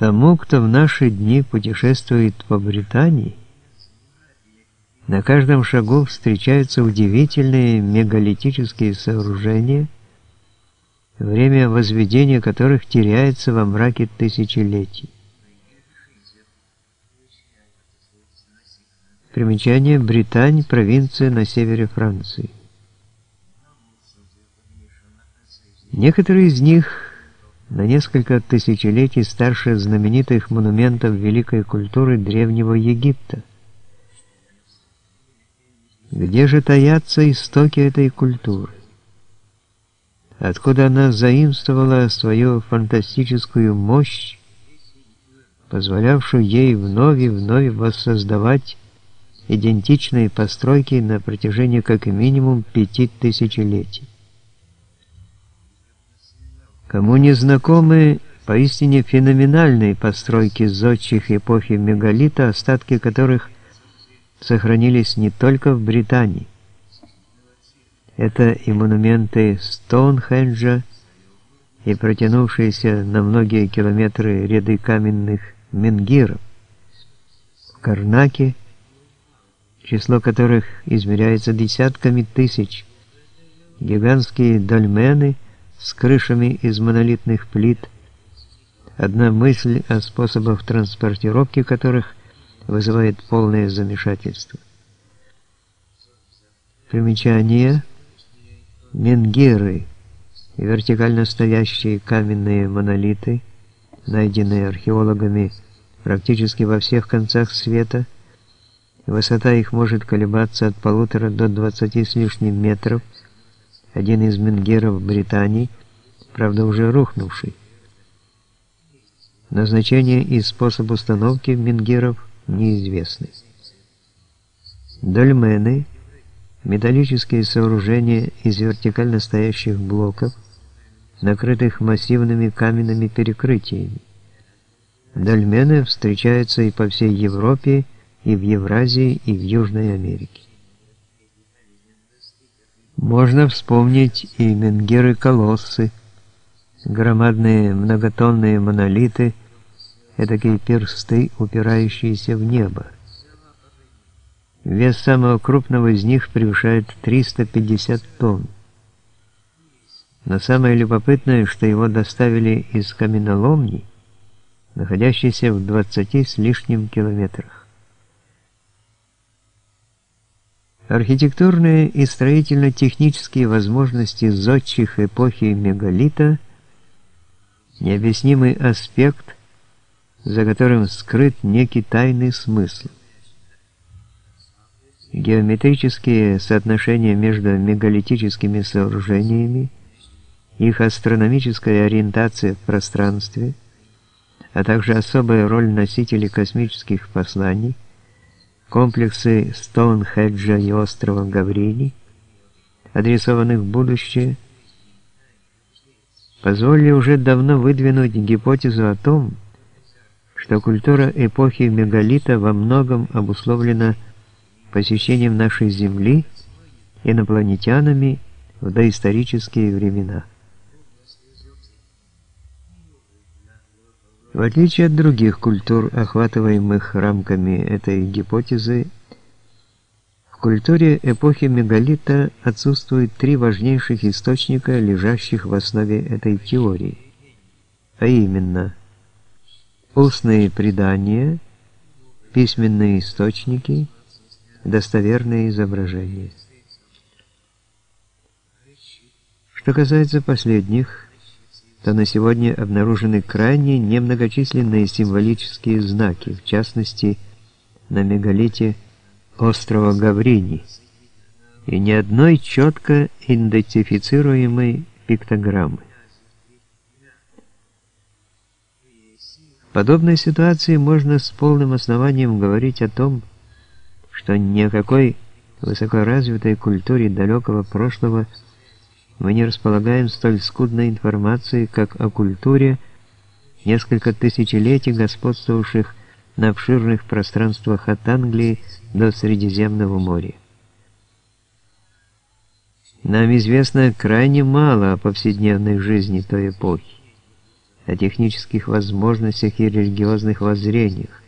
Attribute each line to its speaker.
Speaker 1: Тому, кто в наши дни путешествует по Британии, на каждом шагу встречаются удивительные мегалитические сооружения, время возведения которых теряется во мраке тысячелетий. Примечание Британь, провинция на севере Франции. Некоторые из них на несколько тысячелетий старше знаменитых монументов великой культуры Древнего Египта. Где же таятся истоки этой культуры? Откуда она заимствовала свою фантастическую мощь, позволявшую ей вновь и вновь воссоздавать идентичные постройки на протяжении как минимум пяти тысячелетий. Кому не знакомы поистине феноменальные постройки зодчих эпохи мегалита, остатки которых сохранились не только в Британии. Это и монументы Стоунхенджа, и протянувшиеся на многие километры ряды каменных менгиров. В Карнаке – число которых измеряется десятками тысяч, гигантские дольмены с крышами из монолитных плит, одна мысль о способах транспортировки которых вызывает полное замешательство. Примечание. Менгиры – вертикально стоящие каменные монолиты, найденные археологами практически во всех концах света – Высота их может колебаться от полутора до двадцати с лишним метров. Один из менгеров Британии, правда уже рухнувший. Назначение и способ установки менгеров неизвестны. Дольмены – металлические сооружения из вертикально стоящих блоков, накрытых массивными каменными перекрытиями. Дольмены встречаются и по всей Европе, и в Евразии, и в Южной Америке. Можно вспомнить и менгиры-колоссы, громадные многотонные монолиты, эдакие персты, упирающиеся в небо. Вес самого крупного из них превышает 350 тонн. Но самое любопытное, что его доставили из каменоломни, находящейся в 20 с лишним километрах. Архитектурные и строительно-технические возможности зодчих эпохи мегалита – необъяснимый аспект, за которым скрыт некий тайный смысл. Геометрические соотношения между мегалитическими сооружениями, их астрономическая ориентация в пространстве, а также особая роль носителей космических посланий – комплексы Стоунхеджа и острова Гаврини, адресованных в будущее, позволили уже давно выдвинуть гипотезу о том, что культура эпохи мегалита во многом обусловлена посещением нашей Земли инопланетянами в доисторические времена. В отличие от других культур, охватываемых рамками этой гипотезы, в культуре эпохи мегалита отсутствуют три важнейших источника, лежащих в основе этой теории, а именно устные предания, письменные источники, достоверные изображения. Что касается последних, то на сегодня обнаружены крайне немногочисленные символические знаки, в частности, на мегалите острова Гаврини, и ни одной четко идентифицируемой пиктограммы. В подобной ситуации можно с полным основанием говорить о том, что ни о какой высокоразвитой культуре далекого прошлого – мы не располагаем столь скудной информацией, как о культуре, несколько тысячелетий господствовавших на обширных пространствах от Англии до Средиземного моря. Нам известно крайне мало о повседневной жизни той эпохи, о технических возможностях и религиозных воззрениях.